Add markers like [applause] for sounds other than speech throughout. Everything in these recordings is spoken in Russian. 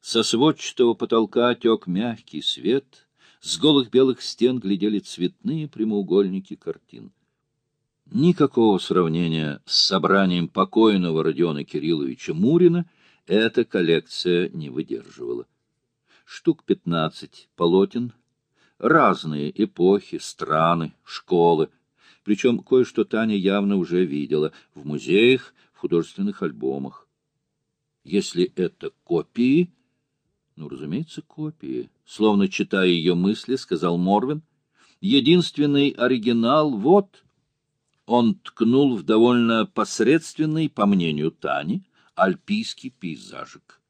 Со сводчатого потолка тек мягкий свет, с голых белых стен глядели цветные прямоугольники картин. Никакого сравнения с собранием покойного Родиона Кирилловича Мурина эта коллекция не выдерживала. Штук пятнадцать полотен, разные эпохи, страны, школы. Причем кое-что Таня явно уже видела в музеях, в художественных альбомах. Если это копии, ну, разумеется, копии. Словно читая ее мысли, сказал Морвин. Единственный оригинал вот. Он ткнул в довольно посредственный, по мнению Тани, альпийский пейзажик.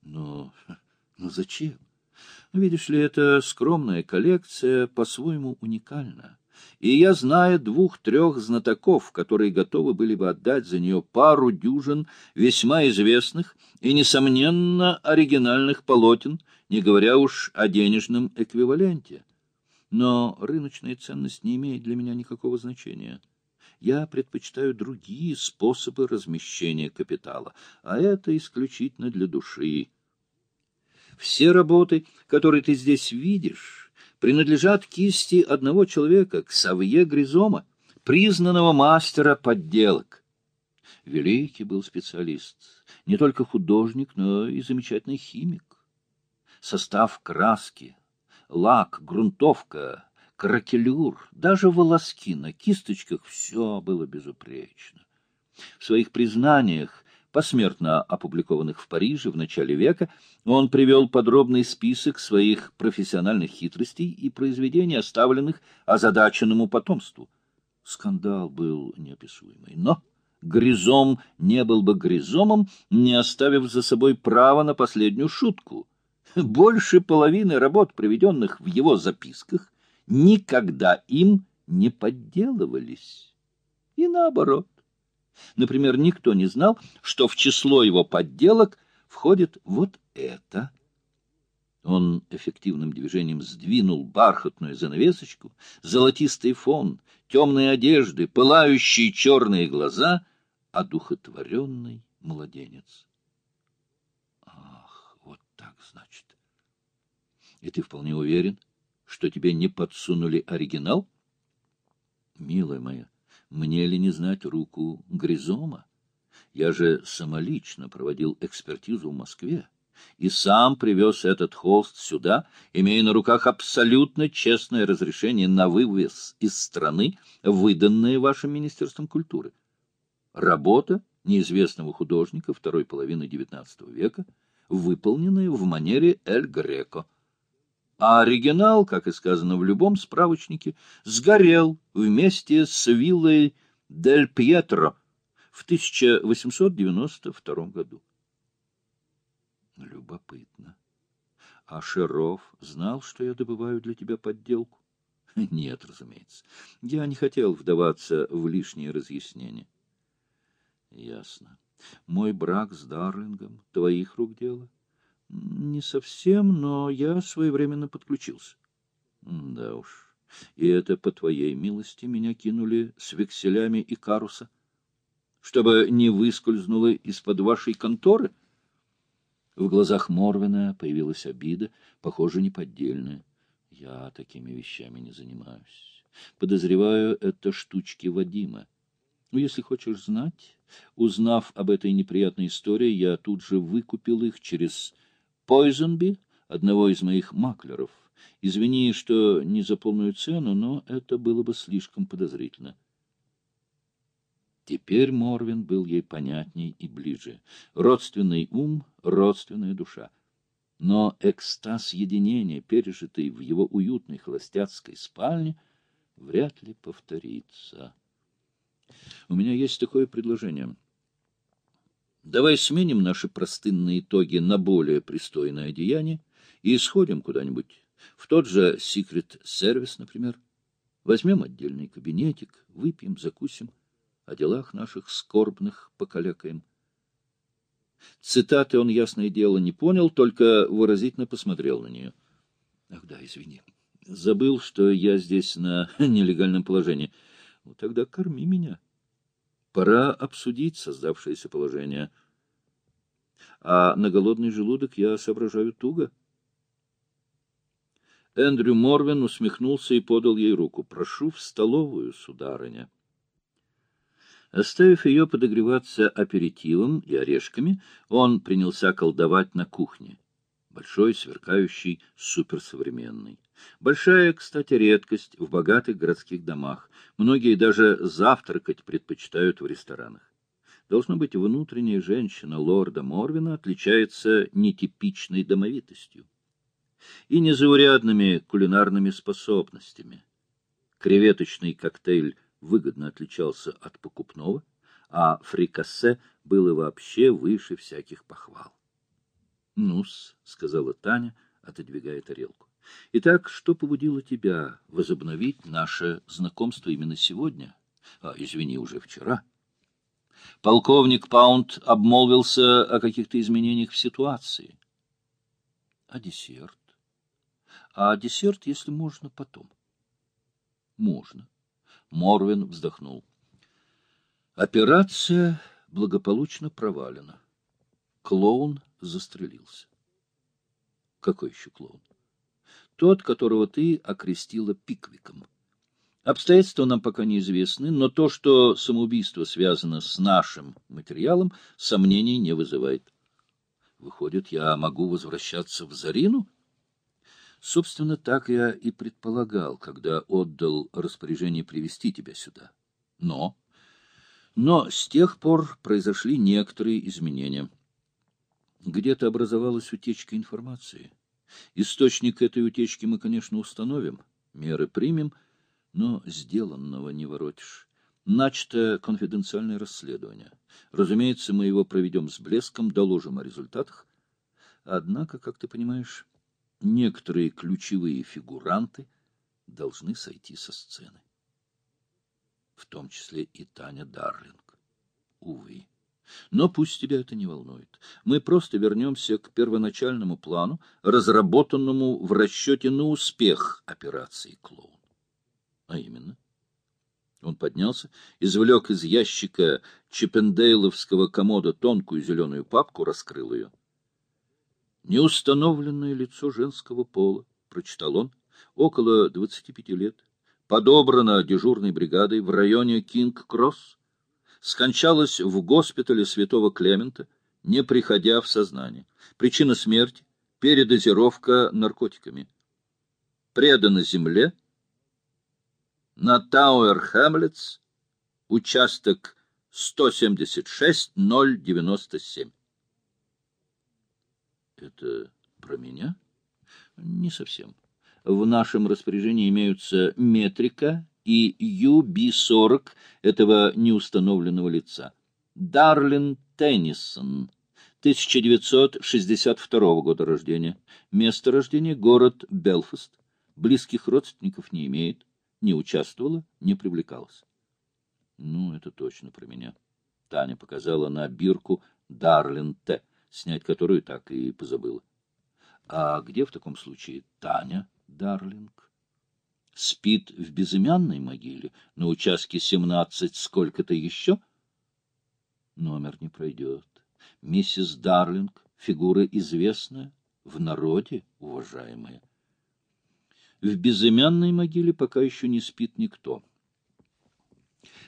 Но, [laughs] ну зачем? Видишь ли, эта скромная коллекция по-своему уникальна. И я знаю двух-трех знатоков, которые готовы были бы отдать за нее пару дюжин весьма известных и, несомненно, оригинальных полотен, не говоря уж о денежном эквиваленте. Но рыночная ценность не имеет для меня никакого значения. Я предпочитаю другие способы размещения капитала, а это исключительно для души. Все работы, которые ты здесь видишь, принадлежат кисти одного человека, к Савье Гризома, признанного мастера подделок. Великий был специалист, не только художник, но и замечательный химик. Состав краски, лак, грунтовка, кракелюр, даже волоски на кисточках — все было безупречно. В своих признаниях посмертно опубликованных в Париже в начале века, он привел подробный список своих профессиональных хитростей и произведений, оставленных озадаченному потомству. Скандал был неописуемый, но Гризом не был бы Гризомом, не оставив за собой право на последнюю шутку. Больше половины работ, приведенных в его записках, никогда им не подделывались. И наоборот. Например, никто не знал, что в число его подделок входит вот это. Он эффективным движением сдвинул бархатную занавесочку, золотистый фон, темные одежды, пылающие черные глаза, одухотворенный младенец. Ах, вот так, значит. И ты вполне уверен, что тебе не подсунули оригинал? Милая моя, мне ли не знать руку Гризома? Я же самолично проводил экспертизу в Москве и сам привез этот холст сюда, имея на руках абсолютно честное разрешение на вывез из страны, выданное вашим Министерством культуры. Работа неизвестного художника второй половины XIX века, выполненная в манере Эль Греко — а оригинал, как и сказано в любом справочнике, сгорел вместе с виллой Дель Пьетро в 1892 году. Любопытно. А Шеров знал, что я добываю для тебя подделку? [laughs] Нет, разумеется. Я не хотел вдаваться в лишние разъяснения. Ясно. Мой брак с Дарлингом — твоих рук дело? — не совсем, но я своевременно подключился. Да уж. И это по твоей милости меня кинули с векселями и каруса, чтобы не выскользнуло из-под вашей конторы. В глазах Морвина появилась обида, похоже, неподдельная. Я такими вещами не занимаюсь. Подозреваю, это штучки Вадима. Ну, если хочешь знать, узнав об этой неприятной истории, я тут же выкупил их через Пойзенби, одного из моих маклеров. Извини, что не за полную цену, но это было бы слишком подозрительно. Теперь Морвин был ей понятней и ближе. Родственный ум, родственная душа. Но экстаз единения, пережитый в его уютной холостяцкой спальне, вряд ли повторится. У меня есть такое предложение. Давай сменим наши простынные итоги на более пристойное деяние и исходим куда-нибудь, в тот же секрет-сервис, например. Возьмем отдельный кабинетик, выпьем, закусим, о делах наших скорбных покалякаем. Цитаты он, ясное дело, не понял, только выразительно посмотрел на нее. Ах да, извини. Забыл, что я здесь на [laughs] нелегальном положении. Ну, тогда корми меня. Пора обсудить создавшееся положение. а на голодный желудок я соображаю туго. Эндрю Морвин усмехнулся и подал ей руку. — Прошу в столовую, сударыня. Оставив ее подогреваться аперитивом и орешками, он принялся колдовать на кухне. Большой, сверкающий, суперсовременный. Большая, кстати, редкость в богатых городских домах. Многие даже завтракать предпочитают в ресторанах. Должно быть, внутренняя женщина лорда Морвина отличается нетипичной домовитостью и незаурядными кулинарными способностями. Креветочный коктейль выгодно отличался от покупного, а фрикассе было вообще выше всяких похвал. — Ну-с, — сказала Таня, отодвигая тарелку. — Итак, что побудило тебя возобновить наше знакомство именно сегодня? А, извини, уже вчера. Полковник Паунд обмолвился о каких-то изменениях в ситуации. — А десерт? А десерт, если можно, потом. — Можно. Морвин вздохнул. Операция благополучно провалена. Клоун застрелился. Какой еще клоун? Тот, которого ты окрестила Пиквиком. Обстоятельства нам пока неизвестны, но то, что самоубийство связано с нашим материалом, сомнений не вызывает. Выходит, я могу возвращаться в Зарину? Собственно, так я и предполагал, когда отдал распоряжение привести тебя сюда. Но... Но с тех пор произошли некоторые изменения. Где-то образовалась утечка информации. Источник этой утечки мы, конечно, установим, меры примем, но сделанного не воротишь. Начато конфиденциальное расследование. Разумеется, мы его проведем с блеском, доложим о результатах. Однако, как ты понимаешь, некоторые ключевые фигуранты должны сойти со сцены. В том числе и Таня Дарлинг. Увы. Но пусть тебя это не волнует. Мы просто вернемся к первоначальному плану, разработанному в расчете на успех операции «Клоун». А именно, он поднялся, извлек из ящика чипендейловского комода тонкую зеленую папку, раскрыл ее. «Неустановленное лицо женского пола», — прочитал он, — «около двадцати пяти лет, подобрано дежурной бригадой в районе Кинг-Кросс, скончалась в госпитале святого Клемента, не приходя в сознание. Причина смерти — передозировка наркотиками. Предана земле на Тауэр-Хэмлетс, участок 176-097. Это про меня? Не совсем. В нашем распоряжении имеются метрика и UB-40 этого неустановленного лица. Дарлин Теннисон, 1962 года рождения. Место рождения — город Белфаст. Близких родственников не имеет, не участвовала, не привлекалась. Ну, это точно про меня. Таня показала на бирку Дарлин Т снять которую так и позабыла. А где в таком случае Таня Дарлинг? Спит в безымянной могиле на участке 17 сколько-то еще? Номер не пройдет. Миссис Дарлинг — фигура известная, в народе уважаемая. В безымянной могиле пока еще не спит никто.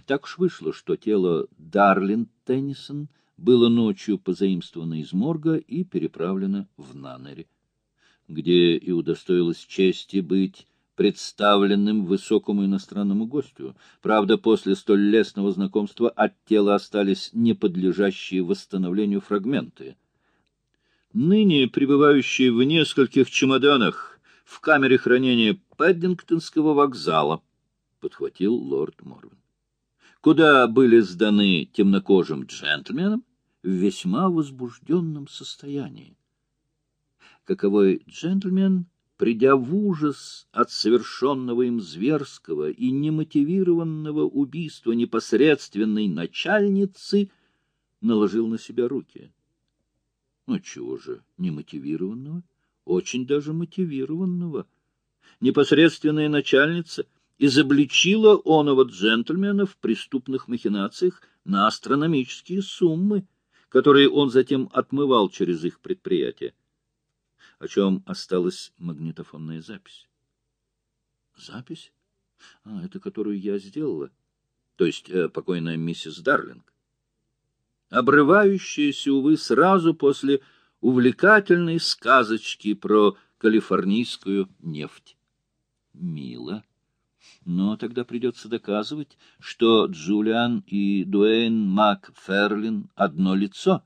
Так уж вышло, что тело Дарлин Теннисон — было ночью позаимствовано из морга и переправлено в Нанере, где и удостоилось чести быть представленным высокому иностранному гостю. Правда, после столь лестного знакомства от тела остались неподлежащие восстановлению фрагменты. Ныне пребывающие в нескольких чемоданах в камере хранения Паддингтонского вокзала, подхватил лорд Морвин куда были сданы темнокожим джентльменам в весьма возбужденном состоянии. Каковой джентльмен, придя в ужас от совершенного им зверского и немотивированного убийства непосредственной начальницы, наложил на себя руки. Ну, чего же, немотивированного? Очень даже мотивированного. Непосредственная начальница — изобличила оного джентльмена в преступных махинациях на астрономические суммы, которые он затем отмывал через их предприятие. О чем осталась магнитофонная запись. Запись? А, это которую я сделала. То есть э, покойная миссис Дарлинг. Обрывающаяся, увы, сразу после увлекательной сказочки про калифорнийскую нефть. Мило. Но тогда придется доказывать, что Джулиан и Дуэйн Макферлин одно лицо.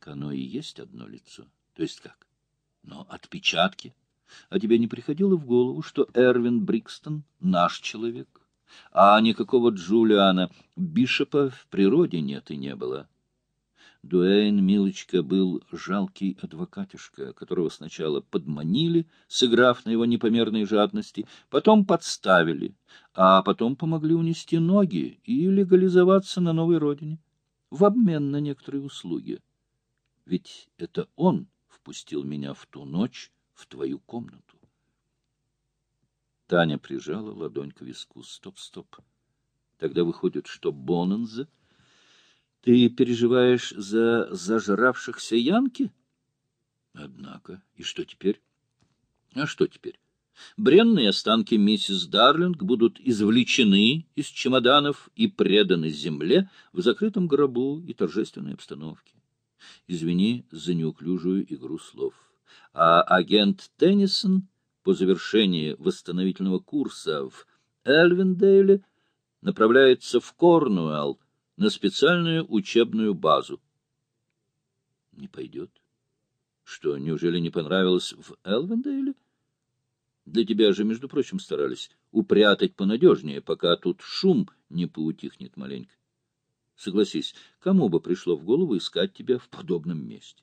Оно и есть одно лицо. То есть как? Но отпечатки. А тебе не приходило в голову, что Эрвин Брикстон — наш человек? А никакого Джулиана Бишопа в природе нет и не было. Дуэйн, милочка, был жалкий адвокатишка, которого сначала подманили, сыграв на его непомерной жадности, потом подставили, а потом помогли унести ноги и легализоваться на новой родине в обмен на некоторые услуги. Ведь это он впустил меня в ту ночь в твою комнату. Таня прижала ладонь к виску. Стоп, стоп. Тогда выходит, что Бонанзе ты переживаешь за зажравшихся янки? Однако, и что теперь? А что теперь? Бренные останки миссис Дарлинг будут извлечены из чемоданов и преданы земле в закрытом гробу и торжественной обстановке. Извини за неуклюжую игру слов. А агент Теннисон по завершении восстановительного курса в Эльвиндейле направляется в Корнуэлл на специальную учебную базу. Не пойдет. Что, неужели не понравилось в Элвендейле? Для тебя же, между прочим, старались упрятать понадежнее, пока тут шум не поутихнет маленько. Согласись, кому бы пришло в голову искать тебя в подобном месте?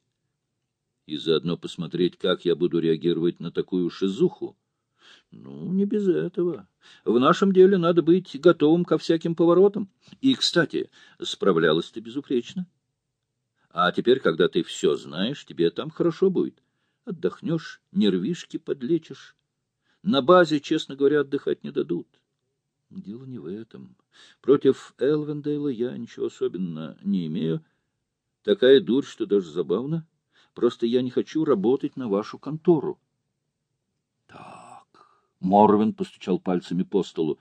И заодно посмотреть, как я буду реагировать на такую шизуху. Ну, не без этого. В нашем деле надо быть готовым ко всяким поворотам. И, кстати, справлялась ты безупречно. А теперь, когда ты все знаешь, тебе там хорошо будет. Отдохнешь, нервишки подлечишь. На базе, честно говоря, отдыхать не дадут. Дело не в этом. Против Элвендейла я ничего особенно не имею. Такая дурь, что даже забавно. Просто я не хочу работать на вашу контору. Так. Морвин постучал пальцами по столу.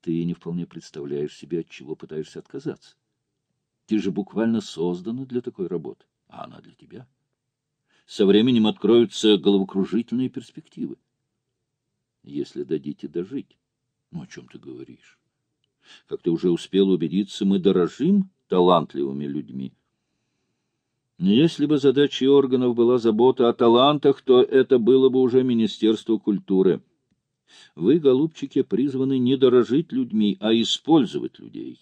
Ты не вполне представляешь себе, от чего пытаешься отказаться. Ты же буквально создана для такой работы, а она для тебя. Со временем откроются головокружительные перспективы. Если дадите дожить. Ну, о чем ты говоришь? Как ты уже успел убедиться, мы дорожим талантливыми людьми. Если бы задачей органов была забота о талантах, то это было бы уже Министерство культуры. Вы, голубчики, призваны не дорожить людьми, а использовать людей,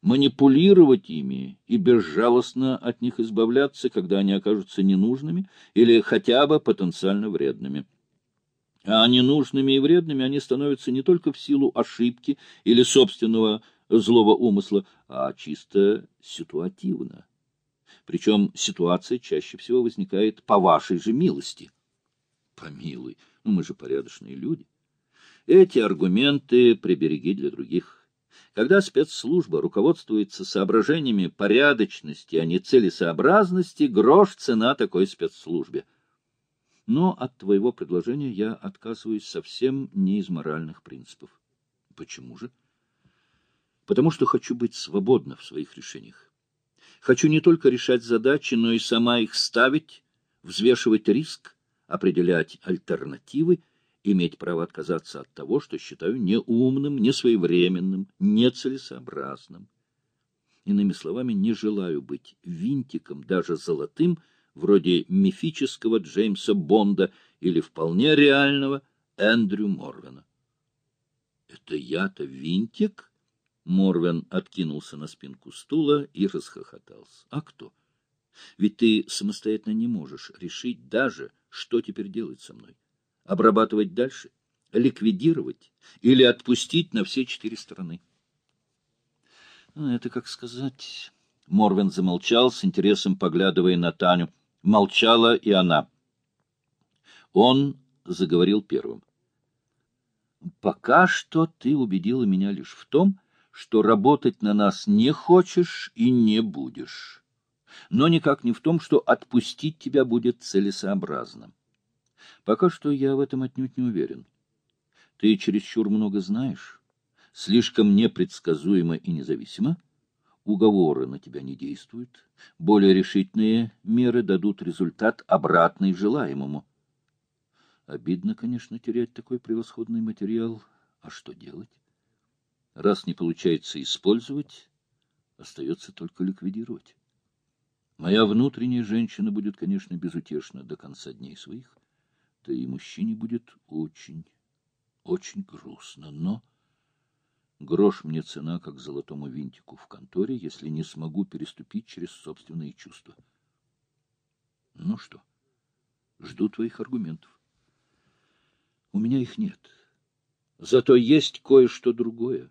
манипулировать ими и безжалостно от них избавляться, когда они окажутся ненужными или хотя бы потенциально вредными. А ненужными и вредными они становятся не только в силу ошибки или собственного злого умысла, а чисто ситуативно. Причем ситуация чаще всего возникает по вашей же милости. Помилуй, ну мы же порядочные люди. Эти аргументы прибереги для других. Когда спецслужба руководствуется соображениями порядочности, а не целесообразности, грош цена такой спецслужбе. Но от твоего предложения я отказываюсь совсем не из моральных принципов. Почему же? Потому что хочу быть свободна в своих решениях. Хочу не только решать задачи, но и сама их ставить, взвешивать риск, определять альтернативы иметь право отказаться от того, что считаю неумным, несвоевременным, нецелесообразным. Иными словами, не желаю быть винтиком, даже золотым, вроде мифического Джеймса Бонда или вполне реального Эндрю Морвена. «Это я-то винтик?» Морвен откинулся на спинку стула и расхохотался. «А кто? Ведь ты самостоятельно не можешь решить даже, что теперь делать со мной обрабатывать дальше, ликвидировать или отпустить на все четыре стороны. Это как сказать... Морвин замолчал, с интересом поглядывая на Таню. Молчала и она. Он заговорил первым. «Пока что ты убедила меня лишь в том, что работать на нас не хочешь и не будешь. но никак не в том, что отпустить тебя будет целесообразно. Пока что я в этом отнюдь не уверен. Ты чересчур много знаешь, слишком непредсказуемо и независимо. Уговоры на тебя не действуют. Более решительные меры дадут результат обратный желаемому. Обидно, конечно, терять такой превосходный материал. А что делать? Раз не получается использовать, остается только ликвидировать. Моя внутренняя женщина будет, конечно, безутешна до конца дней своих. Да и мужчине будет очень, очень грустно. Но грош мне цена, как золотому винтику в конторе, если не смогу переступить через собственные чувства. Ну что, жду твоих аргументов. У меня их нет. Зато есть кое-что другое.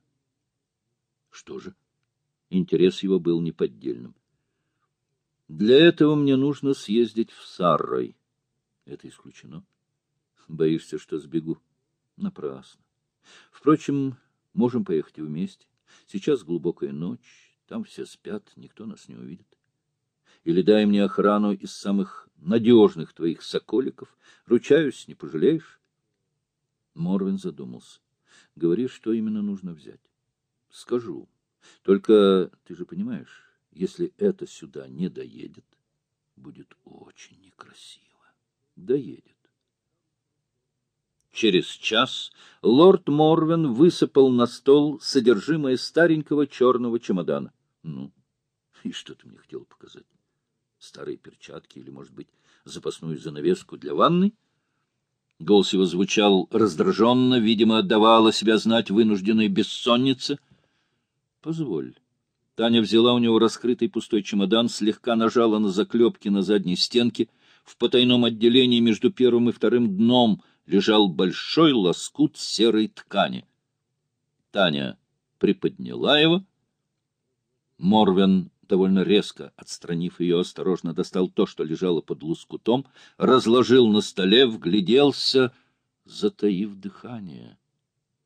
Что же? Интерес его был неподдельным. Для этого мне нужно съездить в Саррой. Это исключено. Боишься, что сбегу? Напрасно. Впрочем, можем поехать вместе. Сейчас глубокая ночь, там все спят, никто нас не увидит. Или дай мне охрану из самых надежных твоих соколиков. Ручаюсь, не пожалеешь? Морвин задумался. Говори, что именно нужно взять. Скажу. Только ты же понимаешь, если это сюда не доедет, будет очень некрасиво. Доедет. Через час лорд Морвен высыпал на стол содержимое старенького черного чемодана. Ну, и что ты мне хотел показать? Старые перчатки или, может быть, запасную занавеску для ванны? Голос его звучал раздраженно, видимо, отдавала себя знать вынужденной бессоннице. — Позволь. Таня взяла у него раскрытый пустой чемодан, слегка нажала на заклепки на задней стенке. В потайном отделении между первым и вторым дном лежал большой лоскут серой ткани. Таня приподняла его. Морвен, довольно резко отстранив ее, осторожно достал то, что лежало под лоскутом, разложил на столе, вгляделся, затаив дыхание.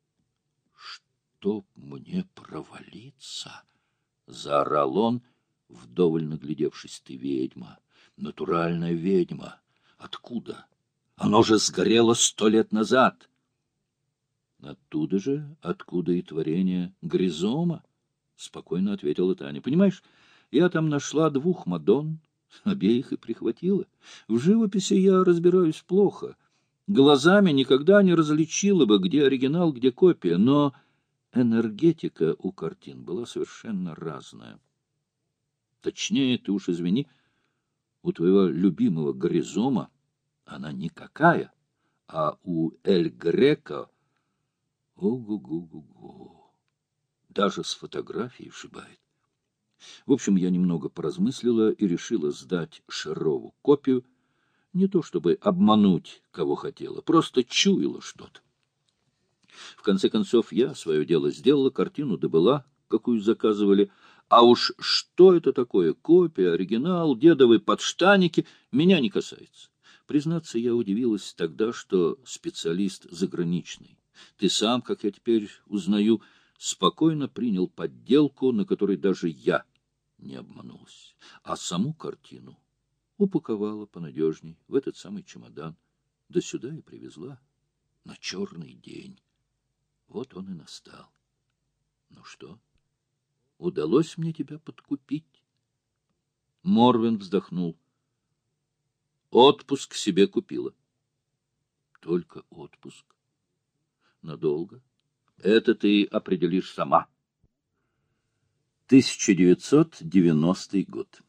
— Чтоб мне провалиться! — заорал он, вдоволь наглядевшись. — Ты ведьма, натуральная ведьма. Откуда? Оно же сгорело сто лет назад. Оттуда же, откуда и творение Гризома, — спокойно ответила Таня. — Понимаешь, я там нашла двух Мадонн, [laughs] обеих и прихватила. В живописи я разбираюсь плохо. Глазами никогда не различила бы, где оригинал, где копия, но энергетика у картин была совершенно разная. Точнее, ты уж извини, у твоего любимого Гризома она никакая, а у Эль Грека ого-го-го-го, даже с фотографией шибает. В общем, я немного поразмыслила и решила сдать Шерову копию, не то чтобы обмануть, кого хотела, просто чуяла что-то. В конце концов, я свое дело сделала, картину добыла, какую заказывали, а уж что это такое, копия, оригинал, дедовы подштаники, меня не касается. Признаться, я удивилась тогда, что специалист заграничный. Ты сам, как я теперь узнаю, спокойно принял подделку, на которой даже я не обманулась. А саму картину упаковала понадежней в этот самый чемодан, да сюда и привезла на черный день. Вот он и настал. Ну что, удалось мне тебя подкупить? Морвин вздохнул. Отпуск себе купила. Только отпуск. Надолго. Это ты определишь сама. 1990 год.